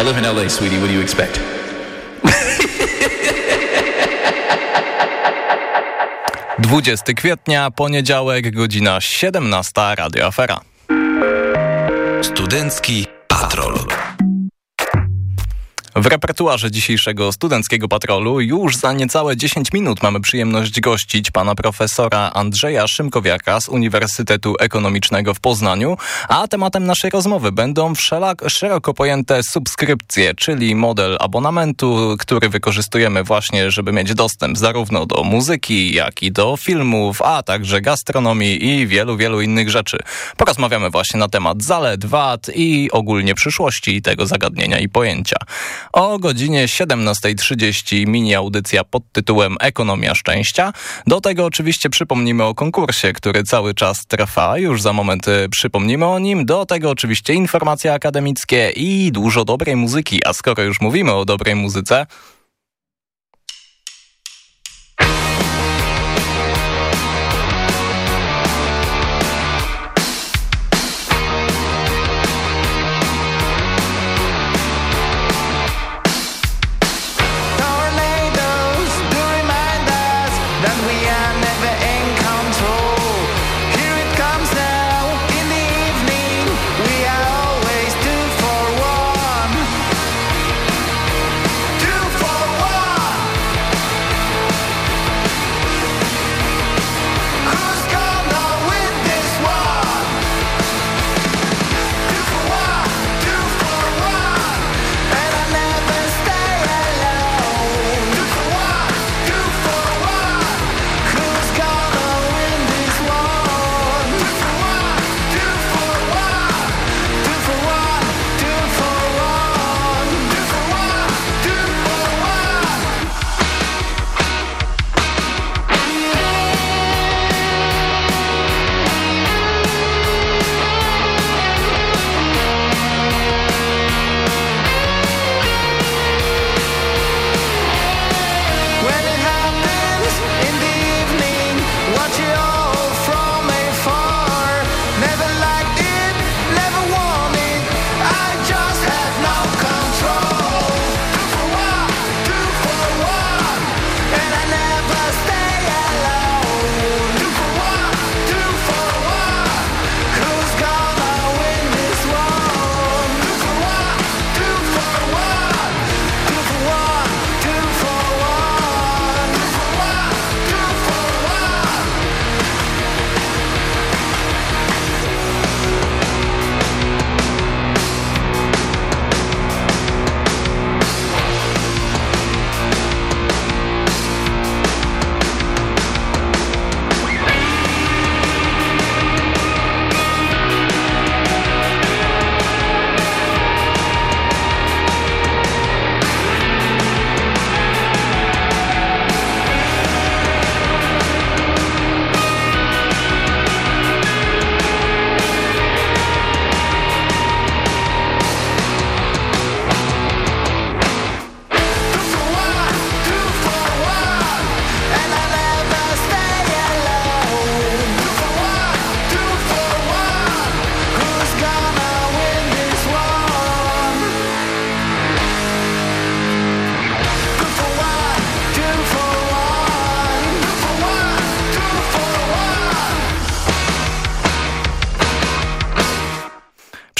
I live in LA, sweetie. What do you expect? Dwudziesty kwietnia, poniedziałek, godzina 17, Radio Afera. Studencki Patrol. W repertuarze dzisiejszego studenckiego patrolu już za niecałe 10 minut mamy przyjemność gościć pana profesora Andrzeja Szymkowiaka z Uniwersytetu Ekonomicznego w Poznaniu, a tematem naszej rozmowy będą wszelak, szeroko pojęte subskrypcje, czyli model abonamentu, który wykorzystujemy właśnie, żeby mieć dostęp zarówno do muzyki, jak i do filmów, a także gastronomii i wielu, wielu innych rzeczy. Porozmawiamy właśnie na temat zalet, wad i ogólnie przyszłości tego zagadnienia i pojęcia. O godzinie 17.30 mini audycja pod tytułem Ekonomia Szczęścia. Do tego oczywiście przypomnimy o konkursie, który cały czas trwa. Już za moment y, przypomnimy o nim. Do tego oczywiście informacje akademickie i dużo dobrej muzyki. A skoro już mówimy o dobrej muzyce,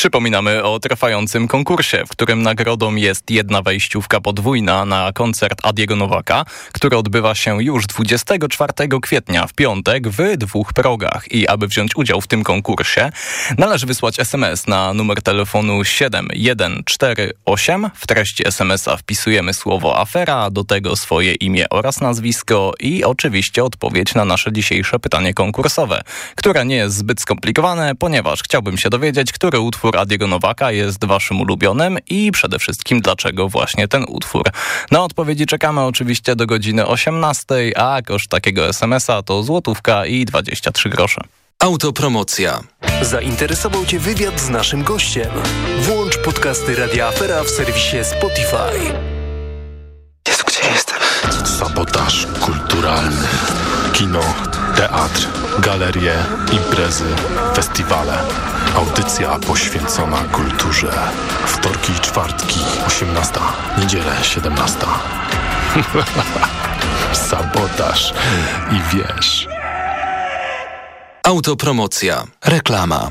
Przypominamy o trwającym konkursie, w którym nagrodą jest jedna wejściówka podwójna na koncert Adiego Nowaka, który odbywa się już 24 kwietnia w piątek w dwóch progach. I aby wziąć udział w tym konkursie, należy wysłać SMS na numer telefonu 7148. W treści SMS-a wpisujemy słowo afera, do tego swoje imię oraz nazwisko i oczywiście odpowiedź na nasze dzisiejsze pytanie konkursowe, które nie jest zbyt skomplikowane, ponieważ chciałbym się dowiedzieć, który utwór utwór Adiego Nowaka jest waszym ulubionym i przede wszystkim dlaczego właśnie ten utwór. Na odpowiedzi czekamy oczywiście do godziny 18, a koszt takiego SMS-a to złotówka i 23 grosze. Autopromocja. Zainteresował Cię wywiad z naszym gościem? Włącz podcasty Radia Afera w serwisie Spotify. Jezu, gdzie jestem? Sabotaż kulturalny. Kino Teatr, galerie, imprezy, festiwale. Audycja poświęcona kulturze. Wtorki i czwartki, 18. Niedzielę, 17. Sabotaż i wiesz. Autopromocja. Reklama.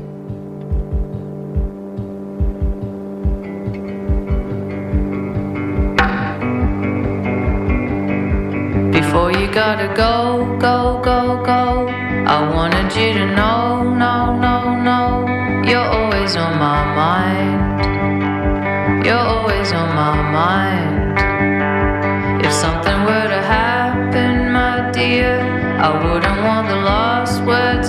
Before you gotta go, go, go, go. I wanted you to know, no, no, no. You're always on my mind. You're always on my mind. If something were to happen, my dear, I wouldn't want the last words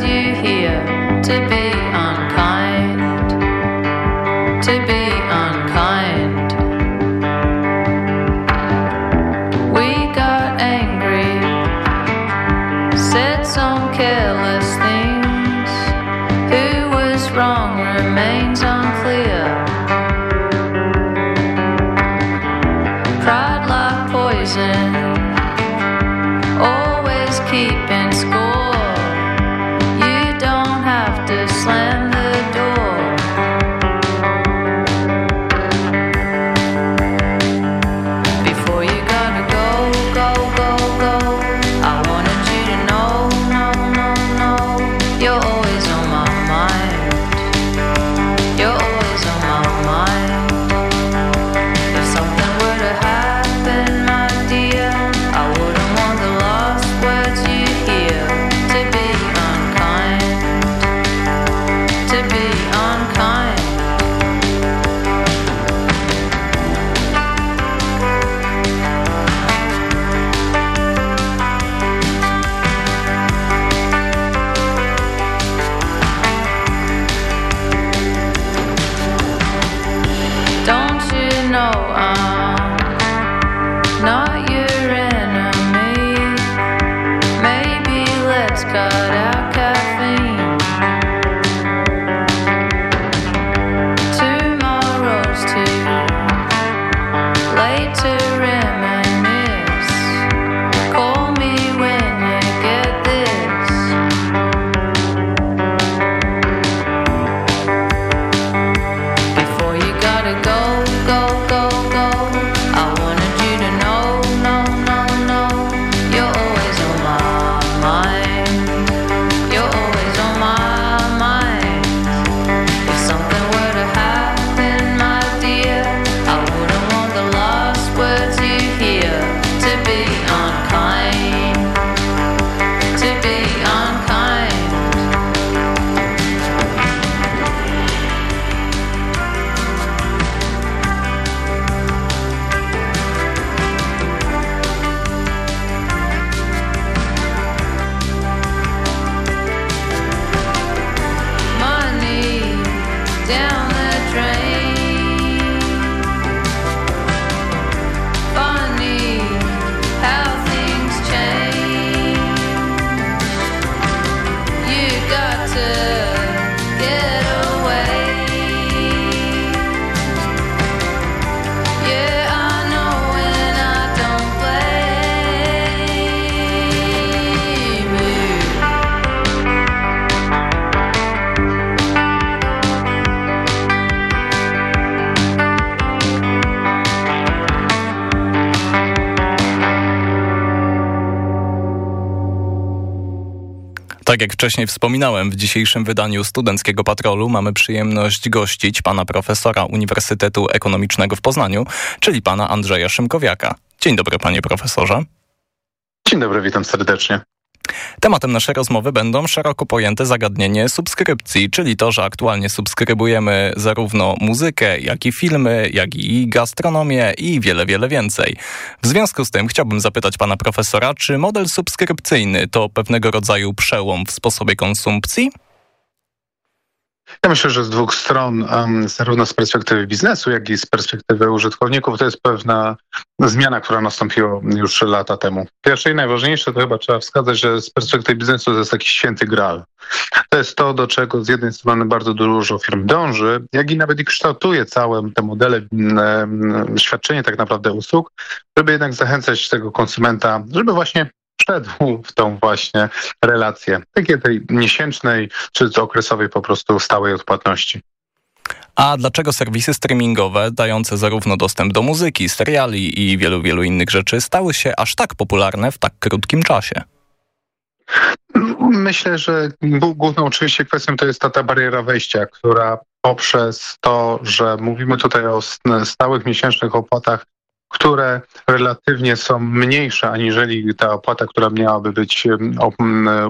Tak jak wcześniej wspominałem, w dzisiejszym wydaniu Studenckiego Patrolu mamy przyjemność gościć pana profesora Uniwersytetu Ekonomicznego w Poznaniu, czyli pana Andrzeja Szymkowiaka. Dzień dobry, panie profesorze. Dzień dobry, witam serdecznie. Tematem naszej rozmowy będą szeroko pojęte zagadnienie subskrypcji, czyli to, że aktualnie subskrybujemy zarówno muzykę, jak i filmy, jak i gastronomię i wiele, wiele więcej. W związku z tym chciałbym zapytać pana profesora, czy model subskrypcyjny to pewnego rodzaju przełom w sposobie konsumpcji? Ja myślę, że z dwóch stron, zarówno z perspektywy biznesu, jak i z perspektywy użytkowników, to jest pewna zmiana, która nastąpiła już lata temu. Pierwsze i najważniejsze to chyba trzeba wskazać, że z perspektywy biznesu to jest taki święty graal. To jest to, do czego z jednej strony bardzo dużo firm dąży, jak i nawet i kształtuje całe te modele, świadczenie tak naprawdę usług, żeby jednak zachęcać tego konsumenta, żeby właśnie wszedł w tą właśnie relację, takiej tej miesięcznej czy okresowej po prostu stałej odpłatności. A dlaczego serwisy streamingowe, dające zarówno dostęp do muzyki, seriali i wielu, wielu innych rzeczy, stały się aż tak popularne w tak krótkim czasie? Myślę, że główną oczywiście kwestią to jest ta, ta bariera wejścia, która poprzez to, że mówimy tutaj o stałych miesięcznych opłatach które relatywnie są mniejsze aniżeli ta opłata, która miałaby być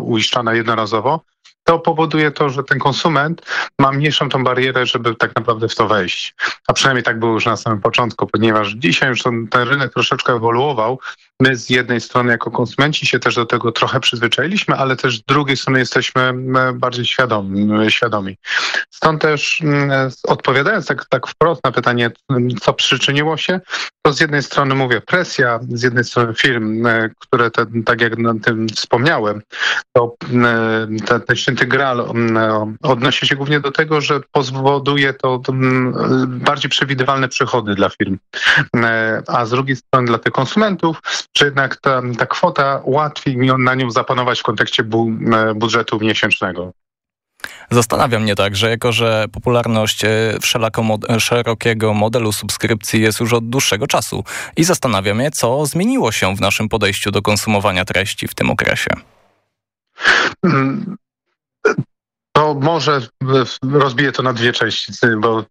uiszczana jednorazowo, to powoduje to, że ten konsument ma mniejszą tą barierę, żeby tak naprawdę w to wejść. A przynajmniej tak było już na samym początku, ponieważ dzisiaj już ten, ten rynek troszeczkę ewoluował. My z jednej strony jako konsumenci się też do tego trochę przyzwyczailiśmy, ale też z drugiej strony jesteśmy bardziej świadomi. świadomi. Stąd też odpowiadając tak, tak wprost na pytanie, co przyczyniło się, to z jednej strony mówię presja, z jednej strony firm, które te, tak jak na tym wspomniałem, to te, te święty graal odnosi się głównie do tego, że powoduje to bardziej przewidywalne przychody dla firm. A z drugiej strony dla tych konsumentów, że jednak ta, ta kwota łatwiej na nią zapanować w kontekście bu, budżetu miesięcznego. Zastanawia mnie tak, że jako, że popularność e, mod szerokiego modelu subskrypcji jest już od dłuższego czasu i zastanawia mnie, co zmieniło się w naszym podejściu do konsumowania treści w tym okresie. To może rozbiję to na dwie części, bo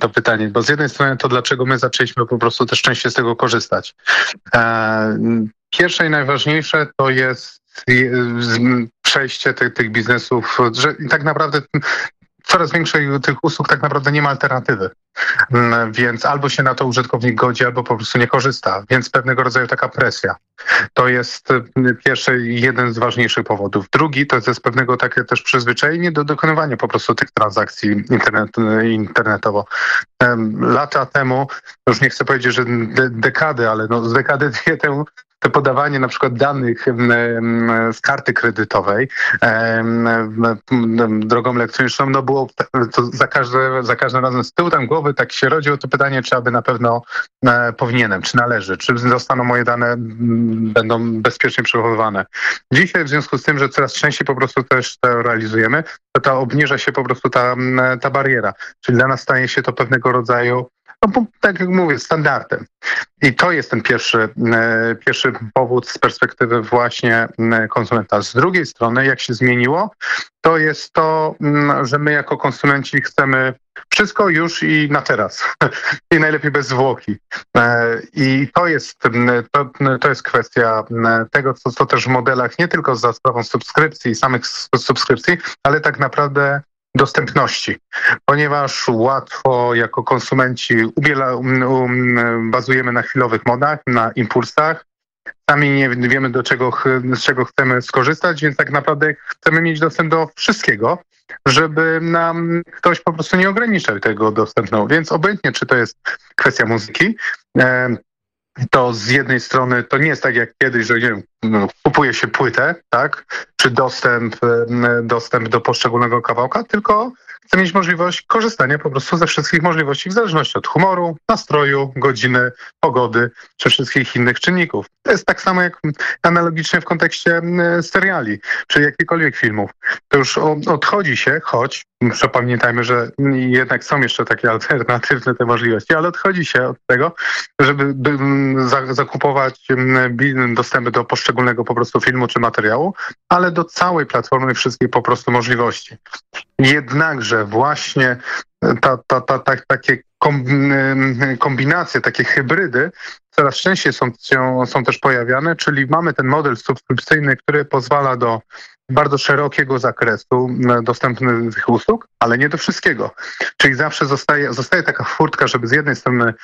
to pytanie, bo z jednej strony to dlaczego my zaczęliśmy po prostu też częściej z tego korzystać. E, pierwsze i najważniejsze to jest przejście tych, tych biznesów, że tak naprawdę coraz większej tych usług tak naprawdę nie ma alternatywy. Mm, więc albo się na to użytkownik godzi, albo po prostu nie korzysta. Więc pewnego rodzaju taka presja. To jest y, pierwszy jeden z ważniejszych powodów. Drugi to jest pewnego takie też przyzwyczajenie do dokonywania po prostu tych transakcji internet, internetowo. Lata temu, już nie chcę powiedzieć, że de dekady, ale no z dekady temu to podawanie na przykład danych z karty kredytowej drogą elektroniczną, no było za, każde, za każdym razem z tyłu tam głowy tak się rodziło to pytanie, czy aby na pewno e, powinienem, czy należy, czy zostaną moje dane, będą bezpiecznie przechowywane. Dzisiaj w związku z tym, że coraz częściej po prostu też to realizujemy, to ta obniża się po prostu ta, ta bariera, czyli dla nas staje się to pewnego rodzaju no, tak jak mówię, standardem. I to jest ten pierwszy, e, pierwszy powód z perspektywy właśnie konsumenta. Z drugiej strony, jak się zmieniło, to jest to, że my jako konsumenci chcemy wszystko już i na teraz. I najlepiej bez zwłoki. E, I to jest, to, to jest kwestia tego, co, co też w modelach, nie tylko za sprawą subskrypcji, samych subskrypcji, ale tak naprawdę dostępności, ponieważ łatwo jako konsumenci ubiela, um, um, bazujemy na chwilowych modach, na impulsach. Sami nie wiemy, do czego, z czego chcemy skorzystać, więc tak naprawdę chcemy mieć dostęp do wszystkiego, żeby nam ktoś po prostu nie ograniczał tego dostępu. Więc obojętnie, czy to jest kwestia muzyki, e, to z jednej strony to nie jest tak jak kiedyś, że nie wiem, no, kupuje się płytę, tak, czy dostęp, dostęp do poszczególnego kawałka, tylko chcę mieć możliwość korzystania po prostu ze wszystkich możliwości w zależności od humoru, nastroju, godziny, pogody czy wszystkich innych czynników. To jest tak samo jak analogicznie w kontekście seriali czy jakichkolwiek filmów. To już odchodzi się, choć pamiętajmy, że jednak są jeszcze takie alternatywne te możliwości, ale odchodzi się od tego, żeby zakupować dostępy do poszczególnego po prostu filmu czy materiału, ale do całej platformy wszystkich po prostu możliwości. Jednakże właśnie ta, ta, ta, ta, takie kombinacje, takie hybrydy coraz częściej są, są też pojawiane, czyli mamy ten model subskrypcyjny, który pozwala do bardzo szerokiego zakresu dostępnych usług, ale nie do wszystkiego. Czyli zawsze zostaje, zostaje taka furtka, żeby z jednej strony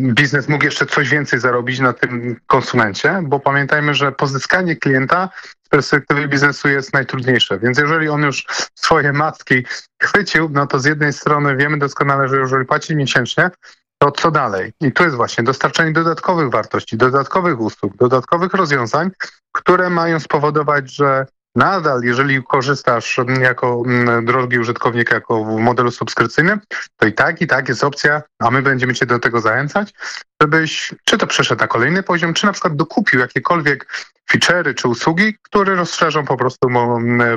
biznes mógł jeszcze coś więcej zarobić na tym konsumencie, bo pamiętajmy, że pozyskanie klienta perspektywy biznesu jest najtrudniejsze. Więc jeżeli on już swoje matki chwycił, no to z jednej strony wiemy doskonale, że jeżeli płaci miesięcznie, to co dalej? I tu jest właśnie dostarczanie dodatkowych wartości, dodatkowych usług, dodatkowych rozwiązań, które mają spowodować, że nadal, jeżeli korzystasz jako mm, drogi użytkownik, jako w modelu subskrypcyjnym, to i tak, i tak jest opcja, a my będziemy Cię do tego zachęcać, żebyś czy to przeszedł na kolejny poziom, czy na przykład dokupił jakiekolwiek feature'y czy usługi, które rozszerzą po prostu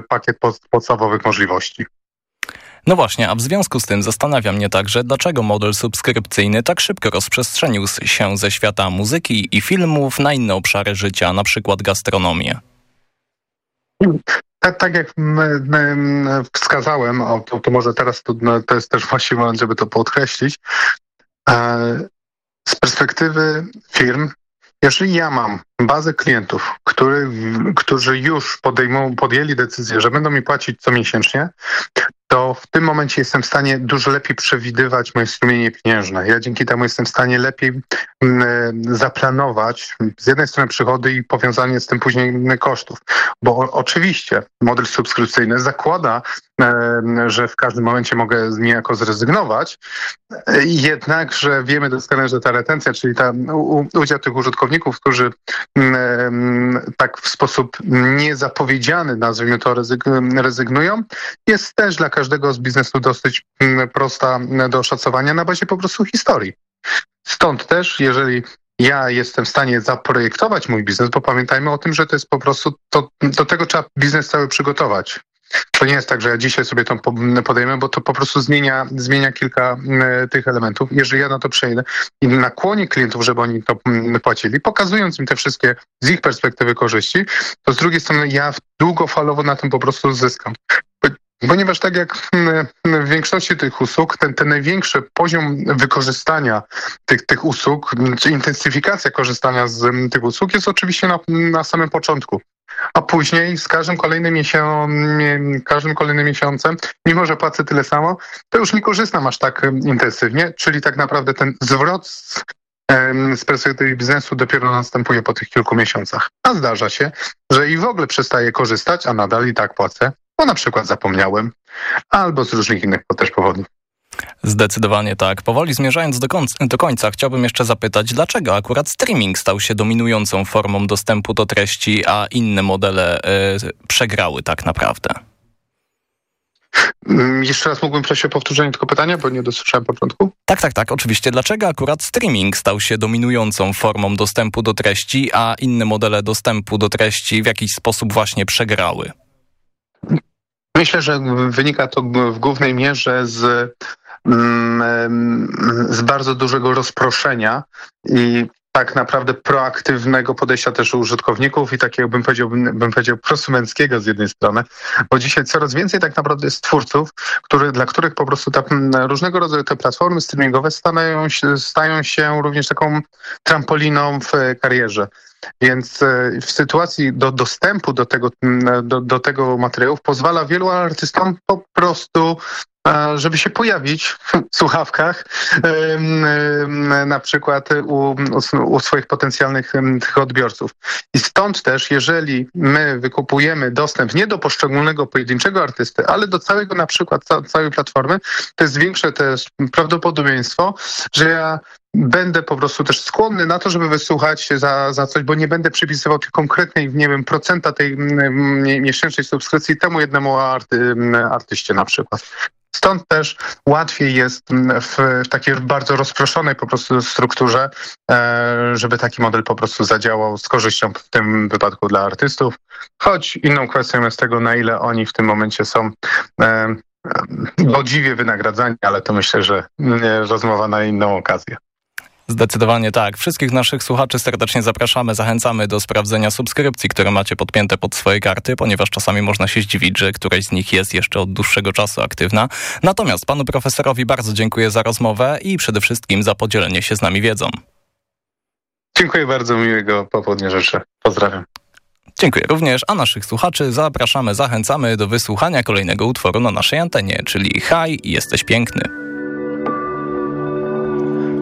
pakiet podstawowych możliwości. No właśnie, a w związku z tym zastanawia mnie także, dlaczego model subskrypcyjny tak szybko rozprzestrzenił się ze świata muzyki i filmów na inne obszary życia, na przykład gastronomię. Tak, tak jak wskazałem, to, to, może teraz to, to jest też właściwy moment, żeby to podkreślić. E, z perspektywy firm, jeżeli ja mam bazę klientów, który, którzy już podejmą, podjęli decyzję, że będą mi płacić co miesięcznie, to w tym momencie jestem w stanie dużo lepiej przewidywać moje strumienie pieniężne. Ja dzięki temu jestem w stanie lepiej mm, zaplanować z jednej strony przychody i powiązanie z tym później kosztów. Bo oczywiście model subskrypcyjny zakłada, że w każdym momencie mogę niejako zrezygnować, jednakże wiemy doskonale, że ta retencja, czyli ta udział tych użytkowników, którzy tak w sposób niezapowiedziany, nazwijmy to, rezygnują, jest też dla każdego z biznesu dosyć mm, prosta do oszacowania na bazie po prostu historii. Stąd też, jeżeli ja jestem w stanie zaprojektować mój biznes, bo pamiętajmy o tym, że to jest po prostu, to, do tego trzeba biznes cały przygotować. To nie jest tak, że ja dzisiaj sobie to podejmę, bo to po prostu zmienia, zmienia kilka mm, tych elementów. Jeżeli ja na to przejdę i nakłonię klientów, żeby oni to mm, płacili, pokazując im te wszystkie z ich perspektywy korzyści, to z drugiej strony ja długofalowo na tym po prostu zyskam. Ponieważ tak jak w większości tych usług, ten, ten największy poziom wykorzystania tych, tych usług, czy intensyfikacja korzystania z tych usług jest oczywiście na, na samym początku. A później z każdym kolejnym, każdym kolejnym miesiącem, mimo że płacę tyle samo, to już nie korzystam aż tak intensywnie, czyli tak naprawdę ten zwrot z, z perspektywy biznesu dopiero następuje po tych kilku miesiącach. A zdarza się, że i w ogóle przestaję korzystać, a nadal i tak płacę, bo na przykład zapomniałem, albo z różnych innych też powodów. Zdecydowanie tak. Powoli zmierzając do, końca, do końca, chciałbym jeszcze zapytać, dlaczego akurat streaming stał się dominującą formą dostępu do treści, a inne modele y, przegrały tak naprawdę? Mm, jeszcze raz mógłbym prosić o powtórzenie tego pytania, bo nie dosłyszałem początku. Tak, tak, tak, oczywiście. Dlaczego akurat streaming stał się dominującą formą dostępu do treści, a inne modele dostępu do treści w jakiś sposób właśnie przegrały? Myślę, że wynika to w głównej mierze z, z bardzo dużego rozproszenia i tak naprawdę proaktywnego podejścia też użytkowników i takiego bym powiedział, bym powiedział prosumenckiego z jednej strony, bo dzisiaj coraz więcej tak naprawdę jest twórców, który, dla których po prostu ta, różnego rodzaju te platformy streamingowe stają się, stają się również taką trampoliną w karierze. Więc e, w sytuacji do dostępu do tego, do, do tego materiału pozwala wielu artystom po prostu żeby się pojawić w słuchawkach, na przykład u, u, swoich potencjalnych tych odbiorców. I stąd też, jeżeli my wykupujemy dostęp nie do poszczególnego pojedynczego artysty, ale do całego na przykład całej platformy, to jest większe też prawdopodobieństwo, że ja będę po prostu też skłonny na to, żeby wysłuchać za, za coś, bo nie będę przypisywał konkretnej, nie wiem, procenta tej miesięcznej subskrypcji temu jednemu arty, artyście na przykład. Stąd też łatwiej jest w, w takiej bardzo rozproszonej po prostu strukturze, e, żeby taki model po prostu zadziałał z korzyścią w tym wypadku dla artystów, choć inną kwestią jest tego, na ile oni w tym momencie są e, godziwie wynagradzani, ale to myślę, że rozmowa na inną okazję. Zdecydowanie tak. Wszystkich naszych słuchaczy serdecznie zapraszamy, zachęcamy do sprawdzenia subskrypcji, które macie podpięte pod swoje karty, ponieważ czasami można się zdziwić, że któraś z nich jest jeszcze od dłuższego czasu aktywna. Natomiast panu profesorowi bardzo dziękuję za rozmowę i przede wszystkim za podzielenie się z nami wiedzą. Dziękuję bardzo, miłego popołudnia życzę. Pozdrawiam. Dziękuję również, a naszych słuchaczy zapraszamy, zachęcamy do wysłuchania kolejnego utworu na naszej antenie, czyli Haj, jesteś piękny.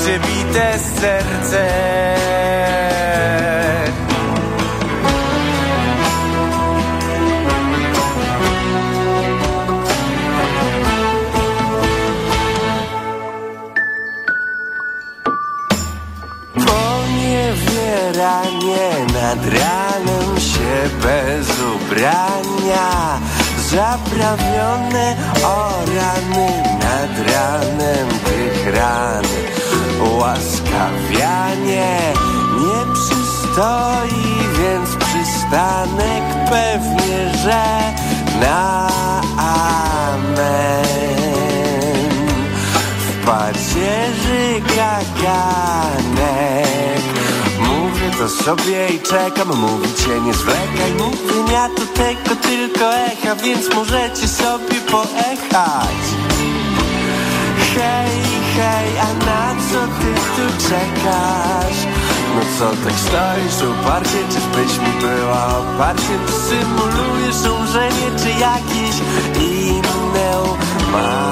przebite serce. Poniewieranie nad ranem się bez ubrania. Zaprawione o rany nad ranem tych ran Łaskawianie nie przystoi, więc przystanek pewnie, że na amen. W pacierzy kaganek Mówię to sobie i czekam, mówicie nie zwlekaj. Mówię ja to tego tylko echa, więc możecie sobie poechać. Hej, hej, a na co ty tu czekasz? No co tak stoisz uparcie, czyżbyś mi była oparcie? Symulujesz umrzenie czy jakieś inne umarcie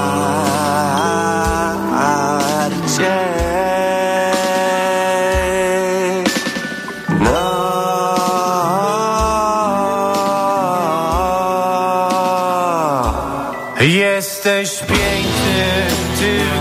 No Jesteś piękny,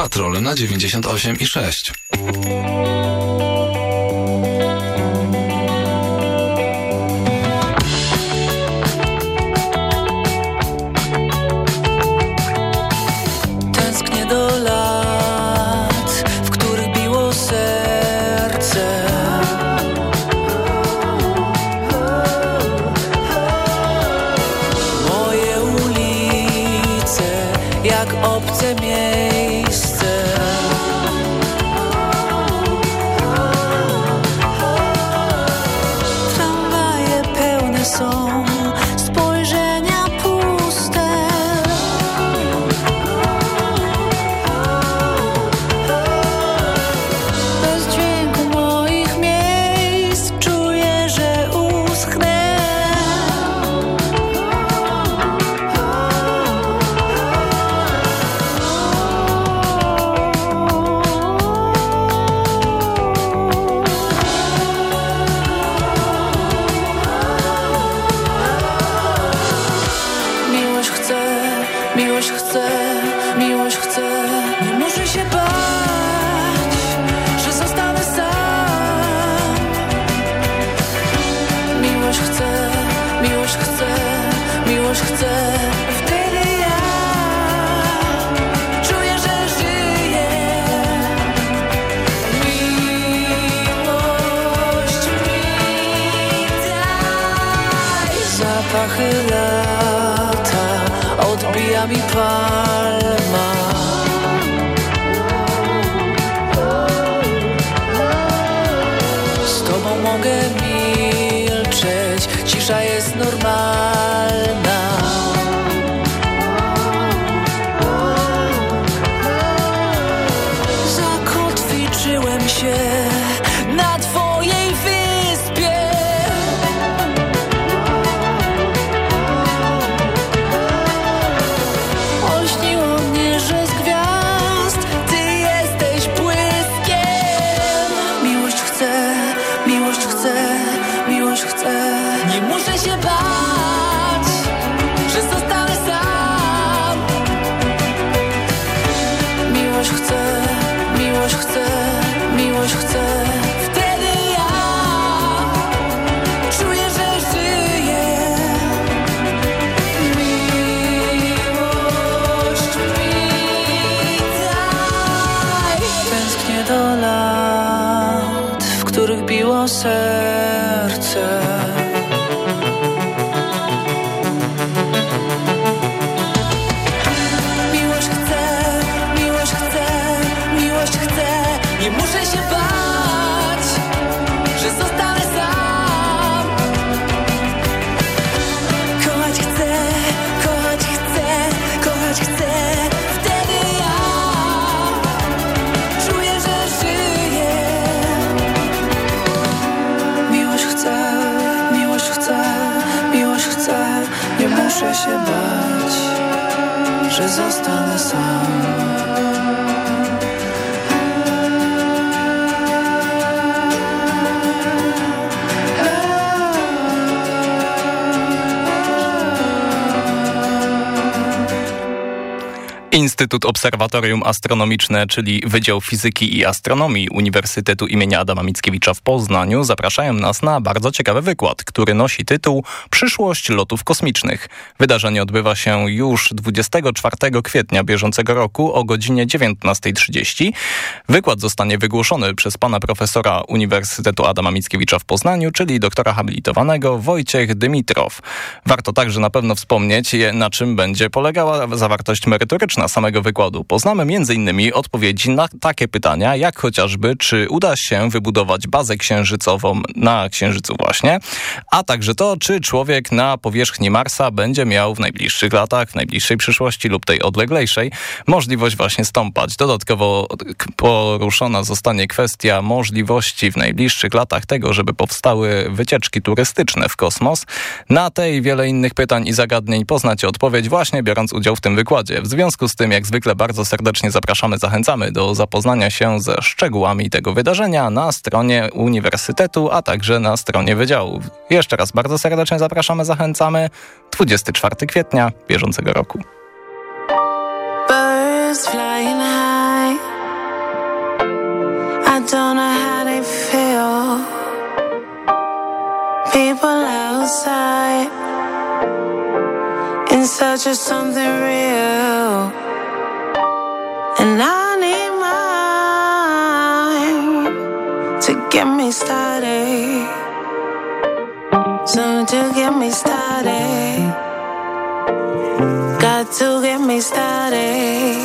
Patrol na 98 i 6. now że zostanę sam Instytut Obserwatorium Astronomiczne, czyli Wydział Fizyki i Astronomii Uniwersytetu imienia Adama Mickiewicza w Poznaniu zapraszają nas na bardzo ciekawy wykład, który nosi tytuł Przyszłość lotów kosmicznych. Wydarzenie odbywa się już 24 kwietnia bieżącego roku o godzinie 19.30. Wykład zostanie wygłoszony przez pana profesora Uniwersytetu Adama Mickiewicza w Poznaniu, czyli doktora habilitowanego Wojciech Dymitrow. Warto także na pewno wspomnieć, na czym będzie polegała zawartość merytoryczna samego wykładu. Poznamy m.in. odpowiedzi na takie pytania, jak chociażby, czy uda się wybudować bazę księżycową na Księżycu właśnie, a także to, czy człowiek na powierzchni Marsa będzie miał w najbliższych latach, w najbliższej przyszłości lub tej odleglejszej możliwość właśnie stąpać. Dodatkowo poruszona zostanie kwestia możliwości w najbliższych latach tego, żeby powstały wycieczki turystyczne w kosmos. Na te i wiele innych pytań i zagadnień poznacie odpowiedź właśnie biorąc udział w tym wykładzie. W związku z tym, jak zwykle, bardzo serdecznie zapraszamy, zachęcamy do zapoznania się ze szczegółami tego wydarzenia na stronie Uniwersytetu, a także na stronie Wydziału. Jeszcze raz bardzo serdecznie zapraszamy, zachęcamy. 24 kwietnia bieżącego roku. Birds flying high. I don't know how they feel. People outside in search of something real. I need mine to get me started. Something to get me started. Got to get me started.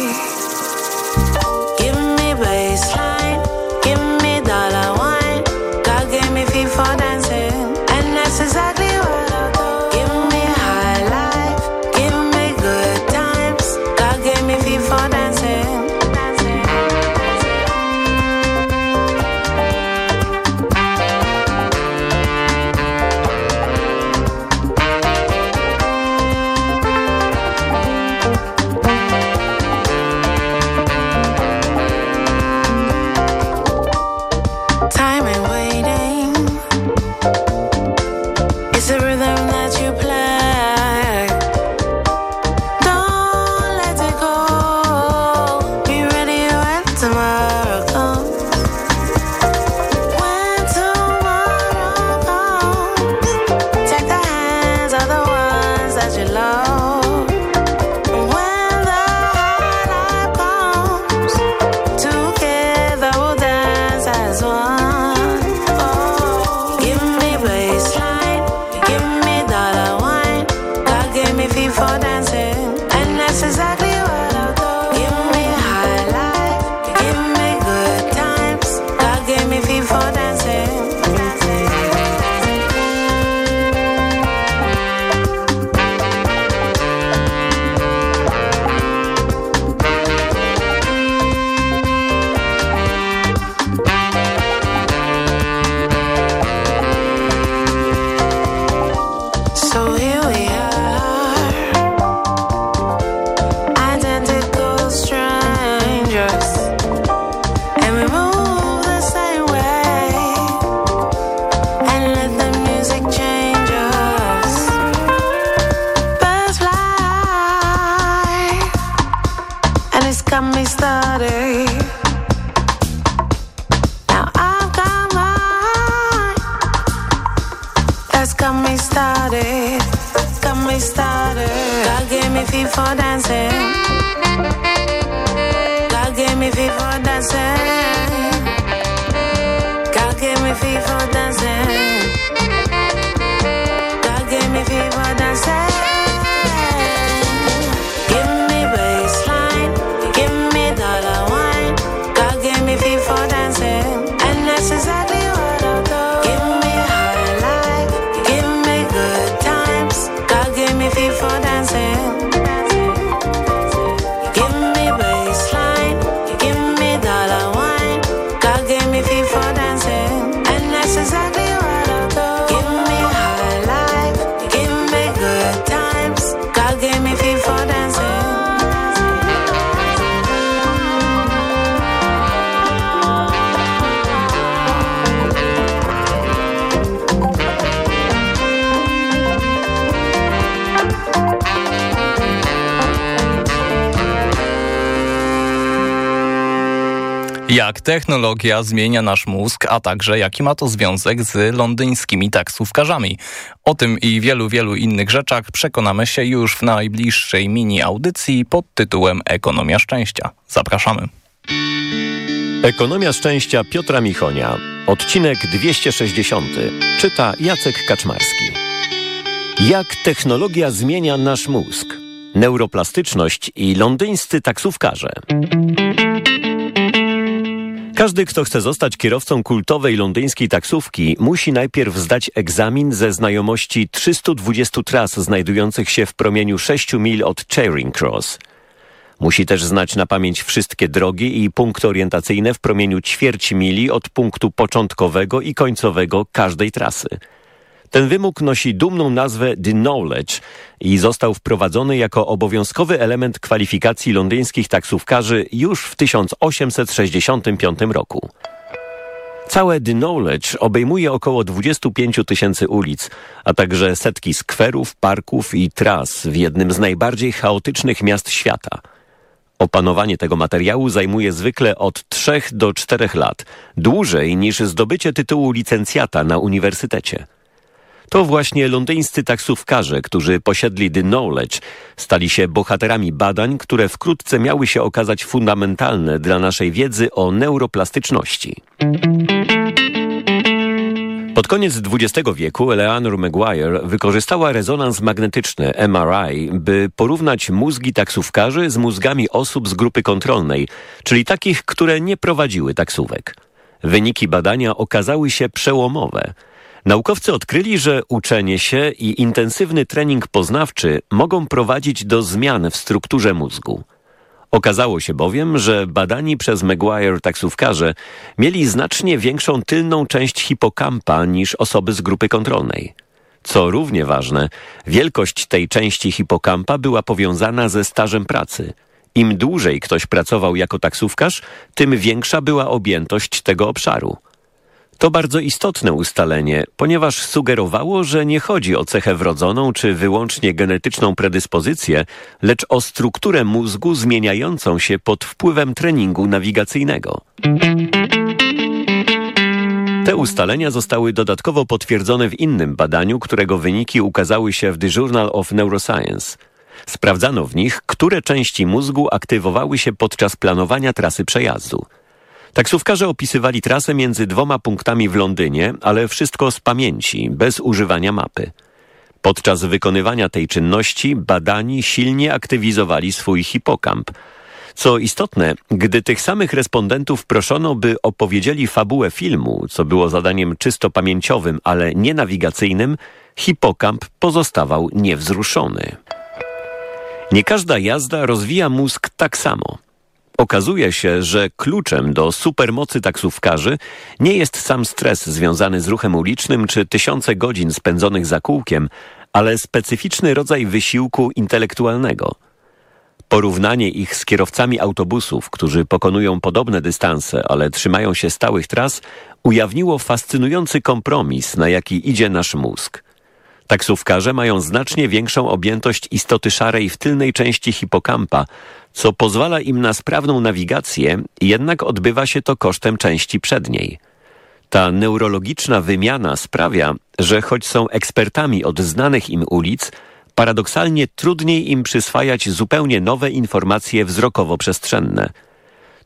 Jak technologia zmienia nasz mózg, a także jaki ma to związek z londyńskimi taksówkarzami. O tym i wielu, wielu innych rzeczach przekonamy się już w najbliższej mini audycji pod tytułem Ekonomia Szczęścia. Zapraszamy. Ekonomia szczęścia Piotra Michonia. Odcinek 260. Czyta Jacek Kaczmarski. Jak technologia zmienia nasz mózg? Neuroplastyczność i londyńscy taksówkarze. Każdy, kto chce zostać kierowcą kultowej londyńskiej taksówki, musi najpierw zdać egzamin ze znajomości 320 tras znajdujących się w promieniu 6 mil od Charing Cross. Musi też znać na pamięć wszystkie drogi i punkty orientacyjne w promieniu ćwierci mili od punktu początkowego i końcowego każdej trasy. Ten wymóg nosi dumną nazwę The Knowledge i został wprowadzony jako obowiązkowy element kwalifikacji londyńskich taksówkarzy już w 1865 roku. Całe The Knowledge obejmuje około 25 tysięcy ulic, a także setki skwerów, parków i tras w jednym z najbardziej chaotycznych miast świata. Opanowanie tego materiału zajmuje zwykle od 3 do 4 lat, dłużej niż zdobycie tytułu licencjata na uniwersytecie. To właśnie londyńscy taksówkarze, którzy posiedli The Knowledge, stali się bohaterami badań, które wkrótce miały się okazać fundamentalne dla naszej wiedzy o neuroplastyczności. Pod koniec XX wieku Eleanor Maguire wykorzystała rezonans magnetyczny MRI, by porównać mózgi taksówkarzy z mózgami osób z grupy kontrolnej, czyli takich, które nie prowadziły taksówek. Wyniki badania okazały się przełomowe. Naukowcy odkryli, że uczenie się i intensywny trening poznawczy mogą prowadzić do zmian w strukturze mózgu. Okazało się bowiem, że badani przez Maguire taksówkarze mieli znacznie większą tylną część hipokampa niż osoby z grupy kontrolnej. Co równie ważne, wielkość tej części hipokampa była powiązana ze stażem pracy. Im dłużej ktoś pracował jako taksówkarz, tym większa była objętość tego obszaru. To bardzo istotne ustalenie, ponieważ sugerowało, że nie chodzi o cechę wrodzoną czy wyłącznie genetyczną predyspozycję, lecz o strukturę mózgu zmieniającą się pod wpływem treningu nawigacyjnego. Te ustalenia zostały dodatkowo potwierdzone w innym badaniu, którego wyniki ukazały się w The Journal of Neuroscience. Sprawdzano w nich, które części mózgu aktywowały się podczas planowania trasy przejazdu. Taksówkarze opisywali trasę między dwoma punktami w Londynie, ale wszystko z pamięci, bez używania mapy. Podczas wykonywania tej czynności badani silnie aktywizowali swój hipokamp. Co istotne, gdy tych samych respondentów proszono, by opowiedzieli fabułę filmu, co było zadaniem czysto pamięciowym, ale nie nawigacyjnym, hipokamp pozostawał niewzruszony. Nie każda jazda rozwija mózg tak samo. Okazuje się, że kluczem do supermocy taksówkarzy nie jest sam stres związany z ruchem ulicznym czy tysiące godzin spędzonych za kółkiem, ale specyficzny rodzaj wysiłku intelektualnego. Porównanie ich z kierowcami autobusów, którzy pokonują podobne dystanse, ale trzymają się stałych tras, ujawniło fascynujący kompromis, na jaki idzie nasz mózg. Taksówkarze mają znacznie większą objętość istoty szarej w tylnej części hipokampa, co pozwala im na sprawną nawigację, jednak odbywa się to kosztem części przedniej. Ta neurologiczna wymiana sprawia, że choć są ekspertami od znanych im ulic, paradoksalnie trudniej im przyswajać zupełnie nowe informacje wzrokowo-przestrzenne.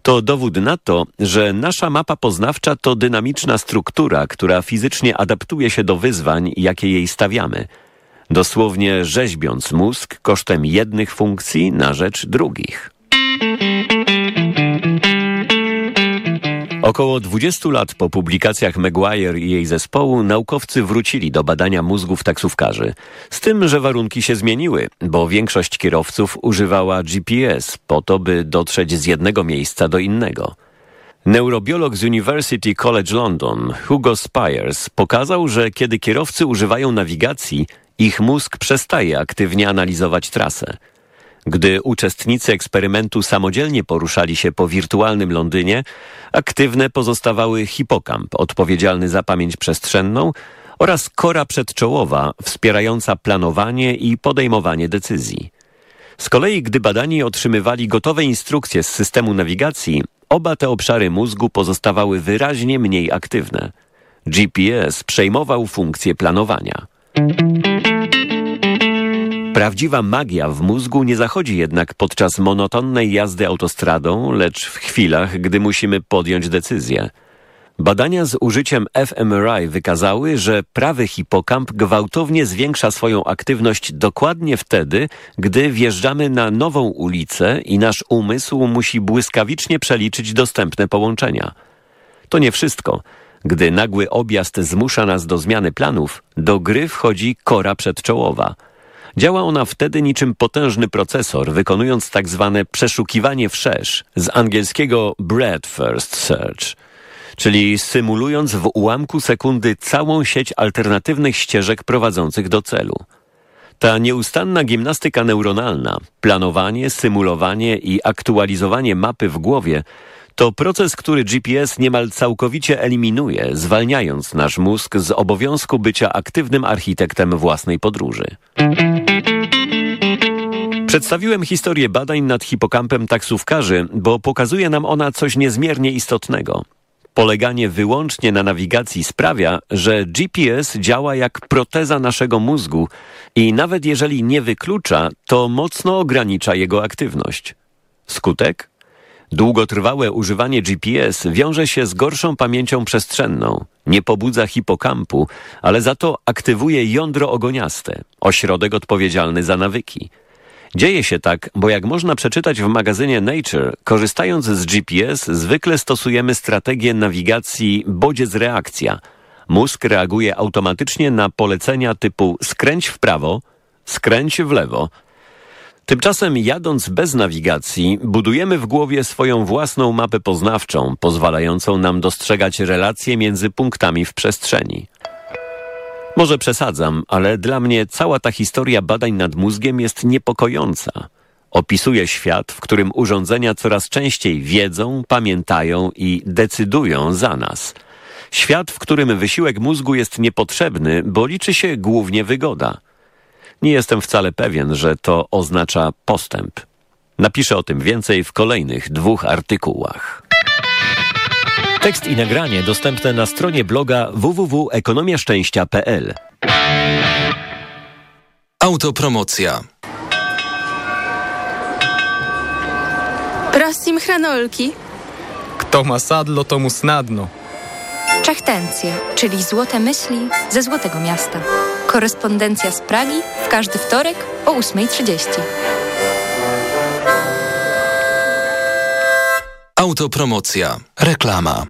To dowód na to, że nasza mapa poznawcza to dynamiczna struktura, która fizycznie adaptuje się do wyzwań, jakie jej stawiamy. Dosłownie rzeźbiąc mózg kosztem jednych funkcji na rzecz drugich. Około 20 lat po publikacjach Maguire i jej zespołu naukowcy wrócili do badania mózgów taksówkarzy. Z tym, że warunki się zmieniły, bo większość kierowców używała GPS po to, by dotrzeć z jednego miejsca do innego. Neurobiolog z University College London, Hugo Spires, pokazał, że kiedy kierowcy używają nawigacji, ich mózg przestaje aktywnie analizować trasę. Gdy uczestnicy eksperymentu samodzielnie poruszali się po wirtualnym Londynie, aktywne pozostawały hipokamp odpowiedzialny za pamięć przestrzenną oraz kora przedczołowa wspierająca planowanie i podejmowanie decyzji. Z kolei, gdy badani otrzymywali gotowe instrukcje z systemu nawigacji, oba te obszary mózgu pozostawały wyraźnie mniej aktywne. GPS przejmował funkcję planowania. Prawdziwa magia w mózgu nie zachodzi jednak podczas monotonnej jazdy autostradą, lecz w chwilach, gdy musimy podjąć decyzję. Badania z użyciem fMRI wykazały, że prawy hipokamp gwałtownie zwiększa swoją aktywność dokładnie wtedy, gdy wjeżdżamy na nową ulicę i nasz umysł musi błyskawicznie przeliczyć dostępne połączenia. To nie wszystko. Gdy nagły objazd zmusza nas do zmiany planów, do gry wchodzi kora przedczołowa – Działa ona wtedy niczym potężny procesor, wykonując tak zwane przeszukiwanie wszerz, z angielskiego bread first search, czyli symulując w ułamku sekundy całą sieć alternatywnych ścieżek prowadzących do celu. Ta nieustanna gimnastyka neuronalna, planowanie, symulowanie i aktualizowanie mapy w głowie to proces, który GPS niemal całkowicie eliminuje, zwalniając nasz mózg z obowiązku bycia aktywnym architektem własnej podróży. Przedstawiłem historię badań nad hipokampem taksówkarzy, bo pokazuje nam ona coś niezmiernie istotnego. Poleganie wyłącznie na nawigacji sprawia, że GPS działa jak proteza naszego mózgu i nawet jeżeli nie wyklucza, to mocno ogranicza jego aktywność. Skutek? Długotrwałe używanie GPS wiąże się z gorszą pamięcią przestrzenną, nie pobudza hipokampu, ale za to aktywuje jądro ogoniaste, ośrodek odpowiedzialny za nawyki. Dzieje się tak, bo jak można przeczytać w magazynie Nature, korzystając z GPS zwykle stosujemy strategię nawigacji bodziec-reakcja. Mózg reaguje automatycznie na polecenia typu skręć w prawo, skręć w lewo, Tymczasem jadąc bez nawigacji, budujemy w głowie swoją własną mapę poznawczą, pozwalającą nam dostrzegać relacje między punktami w przestrzeni. Może przesadzam, ale dla mnie cała ta historia badań nad mózgiem jest niepokojąca. Opisuje świat, w którym urządzenia coraz częściej wiedzą, pamiętają i decydują za nas. Świat, w którym wysiłek mózgu jest niepotrzebny, bo liczy się głównie wygoda – nie jestem wcale pewien, że to oznacza postęp. Napiszę o tym więcej w kolejnych dwóch artykułach. Tekst i nagranie dostępne na stronie bloga www.ekonomiaszczęścia.pl. Autopromocja. Prostim hranolki. Kto ma sadlo, to mu snadno. Czechtencje, czyli złote myśli ze Złotego Miasta. Korespondencja z Pragi w każdy wtorek o 8.30. Autopromocja. Reklama.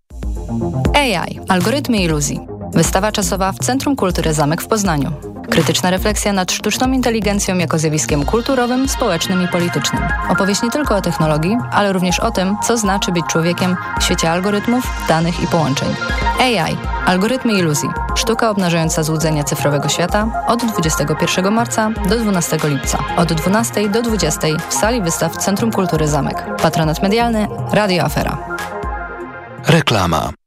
AI. Algorytmy iluzji. Wystawa czasowa w Centrum Kultury Zamek w Poznaniu. Krytyczna refleksja nad sztuczną inteligencją jako zjawiskiem kulturowym, społecznym i politycznym. Opowieść nie tylko o technologii, ale również o tym, co znaczy być człowiekiem w świecie algorytmów, danych i połączeń. AI. Algorytmy iluzji. Sztuka obnażająca złudzenia cyfrowego świata od 21 marca do 12 lipca. Od 12 do 20 w sali wystaw Centrum Kultury Zamek. Patronat medialny Radio Afera. Reklama.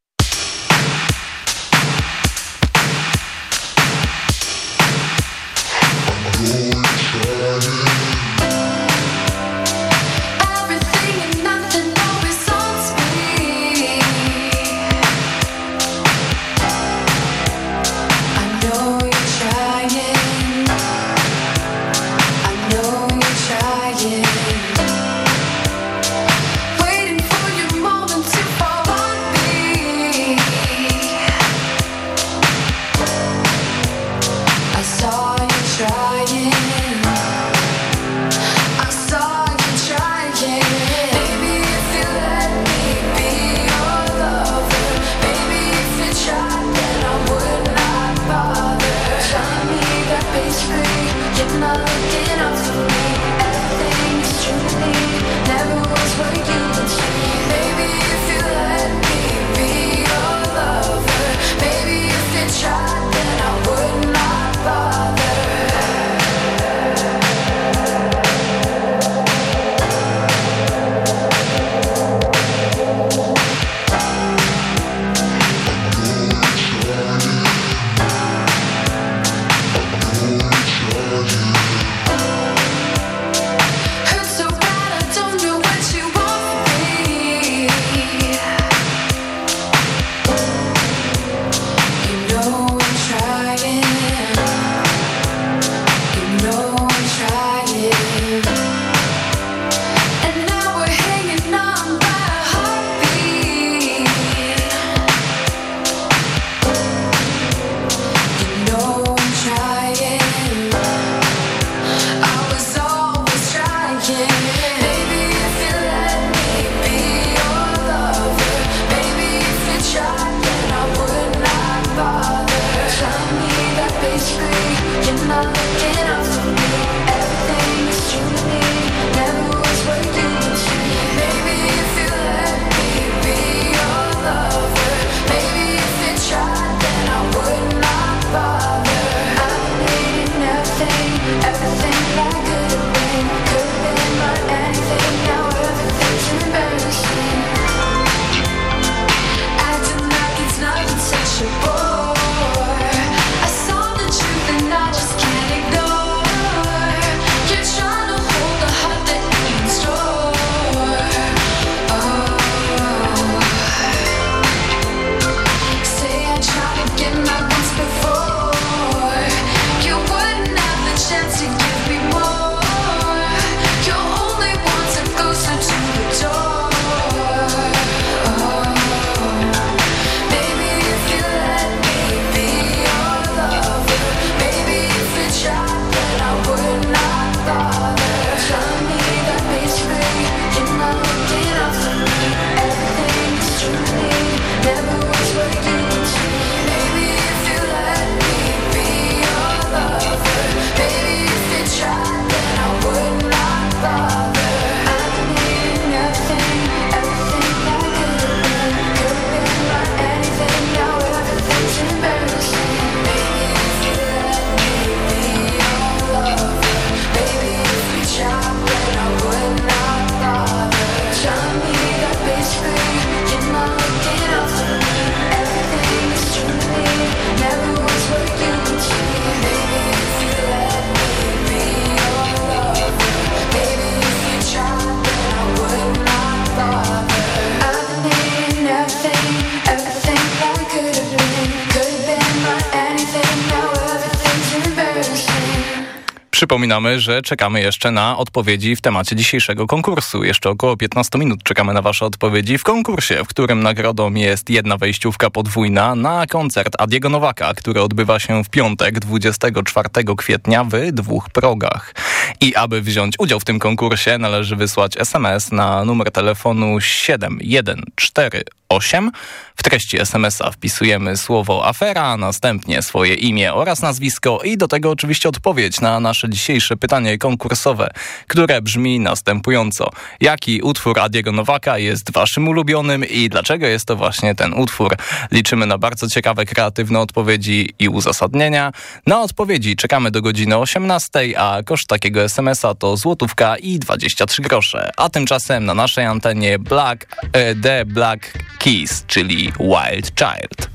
Przypominamy, że czekamy jeszcze na odpowiedzi w temacie dzisiejszego konkursu. Jeszcze około 15 minut czekamy na Wasze odpowiedzi w konkursie, w którym nagrodą jest jedna wejściówka podwójna na koncert Adiego Nowaka, który odbywa się w piątek 24 kwietnia w dwóch progach. I aby wziąć udział w tym konkursie należy wysłać SMS na numer telefonu 714 8. W treści SMS-a wpisujemy słowo afera, następnie swoje imię oraz nazwisko i do tego oczywiście odpowiedź na nasze dzisiejsze pytanie konkursowe, które brzmi następująco. Jaki utwór Adiego Nowaka jest waszym ulubionym i dlaczego jest to właśnie ten utwór? Liczymy na bardzo ciekawe, kreatywne odpowiedzi i uzasadnienia. Na odpowiedzi czekamy do godziny 18, a koszt takiego SMS-a to złotówka i 23 grosze. A tymczasem na naszej antenie Black, e, The Black Keys, czyli Wild Child.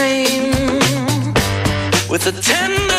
came with a ten.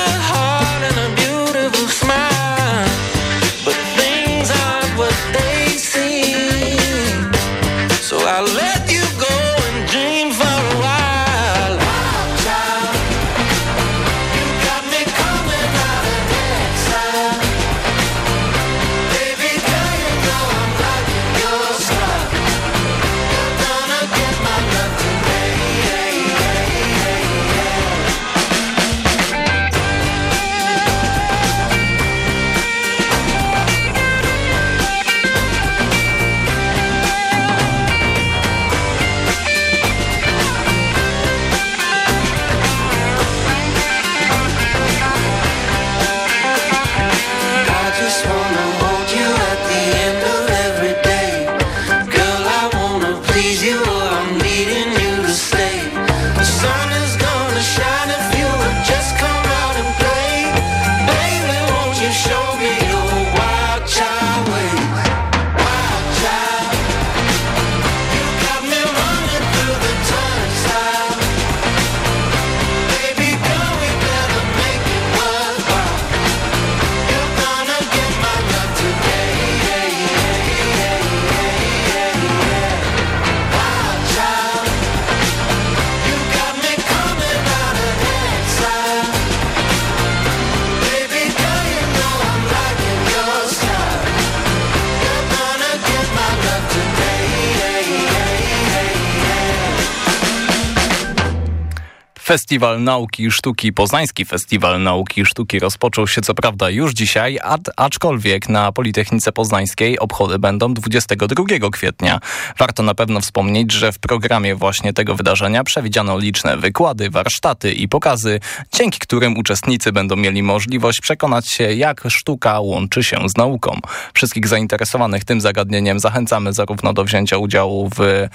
for Festiwal Nauki i Sztuki, Poznański Festiwal Nauki i Sztuki rozpoczął się co prawda już dzisiaj, aczkolwiek na Politechnice Poznańskiej obchody będą 22 kwietnia. Warto na pewno wspomnieć, że w programie właśnie tego wydarzenia przewidziano liczne wykłady, warsztaty i pokazy, dzięki którym uczestnicy będą mieli możliwość przekonać się, jak sztuka łączy się z nauką. Wszystkich zainteresowanych tym zagadnieniem zachęcamy zarówno do wzięcia udziału w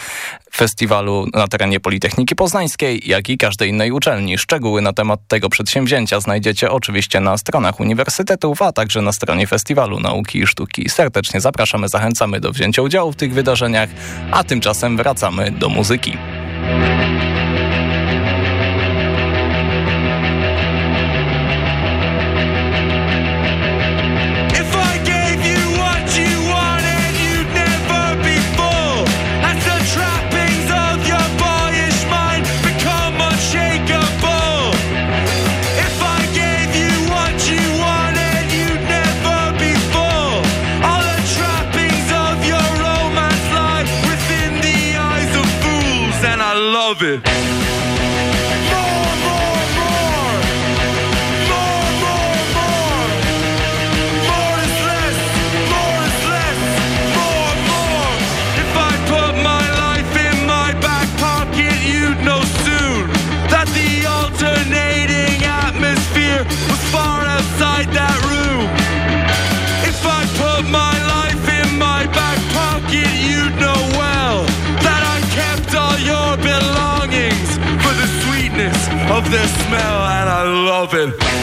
festiwalu na terenie Politechniki Poznańskiej, jak i każdej innej uczelni. Szczegóły na temat tego przedsięwzięcia znajdziecie oczywiście na stronach uniwersytetów, a także na stronie Festiwalu Nauki i Sztuki. Serdecznie zapraszamy, zachęcamy do wzięcia udziału w tych wydarzeniach, a tymczasem wracamy do muzyki. Love it. Their smell, and I love it.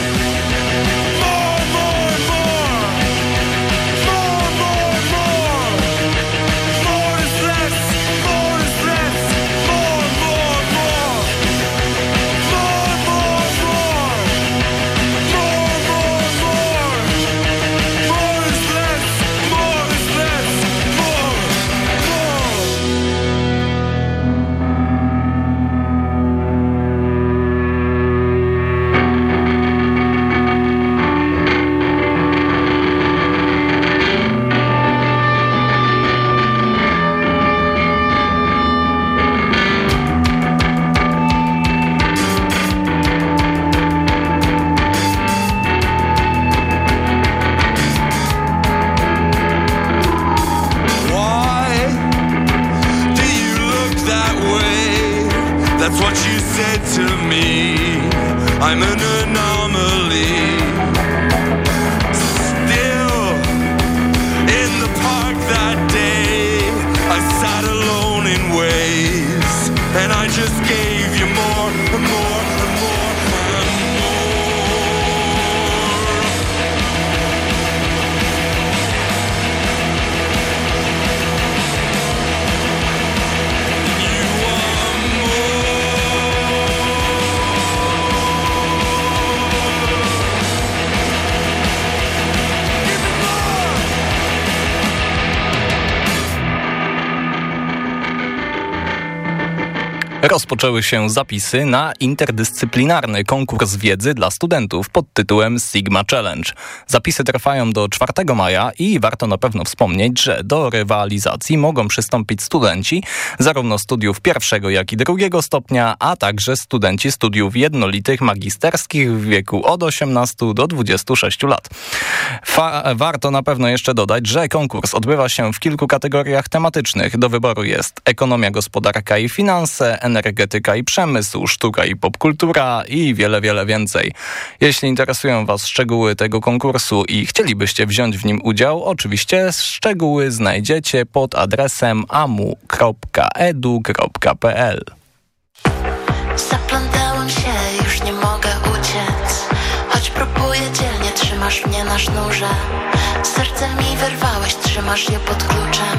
Rozpoczęły się zapisy na interdyscyplinarny konkurs wiedzy dla studentów pod tytułem Sigma Challenge. Zapisy trwają do 4 maja i warto na pewno wspomnieć, że do rywalizacji mogą przystąpić studenci zarówno studiów pierwszego, jak i drugiego stopnia, a także studenci studiów jednolitych magisterskich w wieku od 18 do 26 lat. Fa warto na pewno jeszcze dodać, że konkurs odbywa się w kilku kategoriach tematycznych. Do wyboru jest ekonomia, gospodarka i finanse, energetyka i przemysł, sztuka i popkultura i wiele, wiele więcej. Jeśli interesują Was szczegóły tego konkursu i chcielibyście wziąć w nim udział, oczywiście szczegóły znajdziecie pod adresem amu.edu.pl. Zaplątałem się, już nie mogę uciec Choć próbuję dzielnie, trzymasz mnie na sznurze Serce mi wyrwałeś, trzymasz je pod kluczem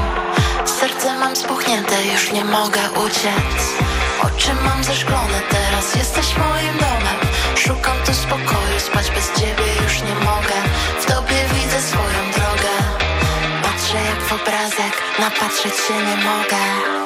Serce mam spuchnięte, już nie mogę uciec Oczy mam zeszklone, teraz jesteś moim domem. Szukam tu spokoju, spać bez ciebie już nie mogę. W tobie widzę swoją drogę. Patrzę jak w obrazek, napatrzeć się nie mogę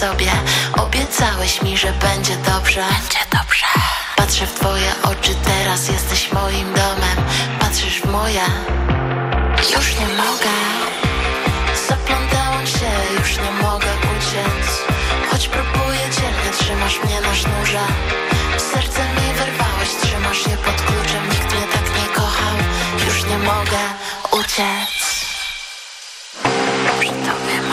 sobie. Obiecałeś mi, że będzie dobrze. Będzie dobrze. Patrzę w twoje oczy, teraz jesteś moim domem. Patrzysz w moje. Już nie mogę. Zaplątałem się, już nie mogę uciec. Choć próbuję dzielnie, trzymasz mnie na sznurze. Serce mi wyrwałeś, trzymasz je pod kluczem. Nikt mnie tak nie kochał, już nie mogę uciec. Przy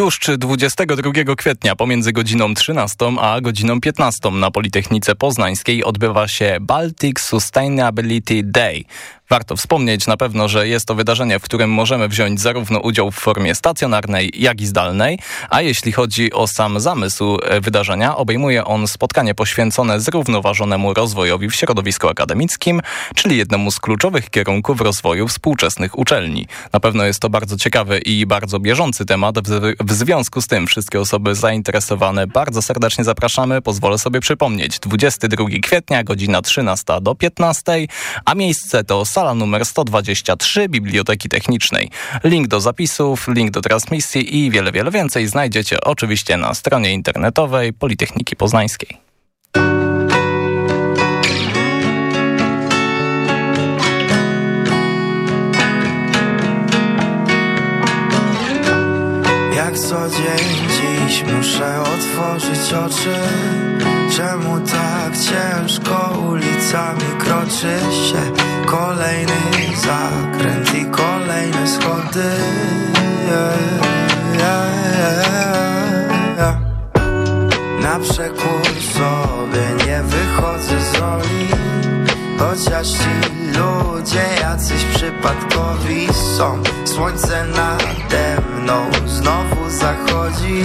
Юж Już 22 kwietnia pomiędzy godziną 13 a godziną 15 na Politechnice Poznańskiej odbywa się Baltic Sustainability Day. Warto wspomnieć na pewno, że jest to wydarzenie, w którym możemy wziąć zarówno udział w formie stacjonarnej, jak i zdalnej, a jeśli chodzi o sam zamysł e, wydarzenia, obejmuje on spotkanie poświęcone zrównoważonemu rozwojowi w środowisku akademickim, czyli jednemu z kluczowych kierunków rozwoju współczesnych uczelni. Na pewno jest to bardzo ciekawy i bardzo bieżący temat. W, związku z tym wszystkie osoby zainteresowane bardzo serdecznie zapraszamy. Pozwolę sobie przypomnieć, 22 kwietnia, godzina 13 do 15, a miejsce to sala numer 123 Biblioteki Technicznej. Link do zapisów, link do transmisji i wiele, wiele więcej znajdziecie oczywiście na stronie internetowej Politechniki Poznańskiej. Co dzień dziś muszę otworzyć oczy. Czemu tak ciężko ulicami kroczy się? Kolejny zakręt i kolejne schody. Yeah, yeah, yeah, Na przekór sobie nie wychodzę z roli Chociaż ci ludzie jacyś przypadkowi są. Słońce nade mną znowu zachodzi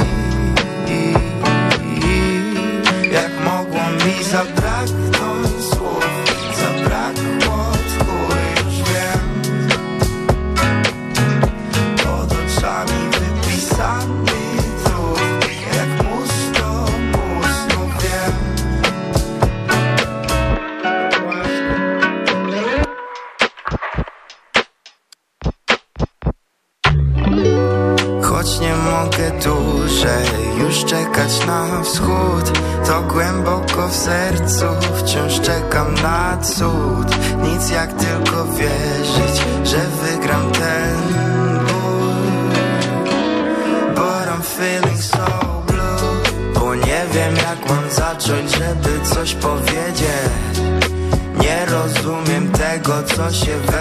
tego,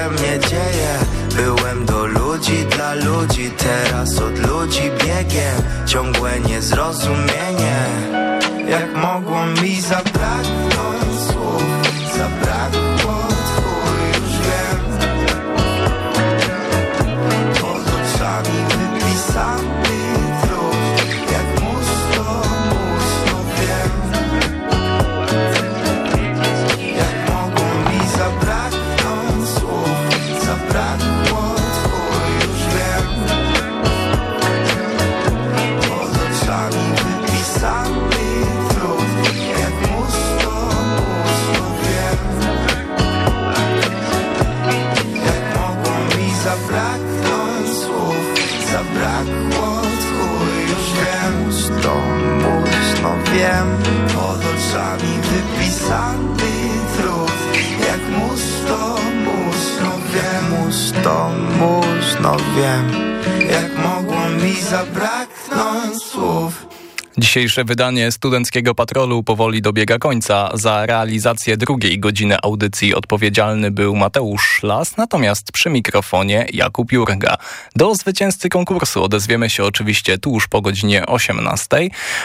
Dzisiejsze wydanie Studenckiego Patrolu powoli dobiega końca. Za realizację drugiej godziny audycji odpowiedzialny był Mateusz Szlas, natomiast przy mikrofonie Jakub Jurga. Do zwycięzcy konkursu odezwiemy się oczywiście tuż po godzinie 18.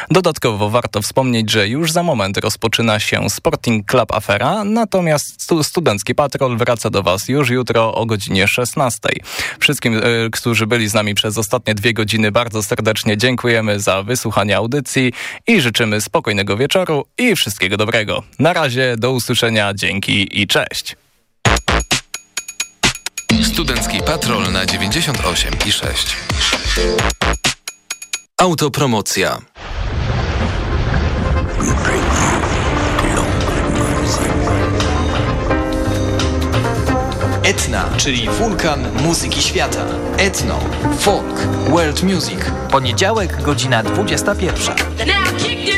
Dodatkowo warto wspomnieć, że już za moment rozpoczyna się Sporting Club Afera, natomiast stu Studencki Patrol wraca do Was już jutro o godzinie 16. Wszystkim, y, którzy byli z nami przez ostatnie dwie godziny bardzo serdecznie dziękujemy za wysłuchanie audycji i życzymy spokojnego wieczoru i wszystkiego dobrego. Na razie, do usłyszenia, dzięki i cześć. Studencki Patrol na 98 i 6. Autopromocja. Etna, czyli wulkan muzyki świata. Etno, folk, world music. Poniedziałek, godzina 21.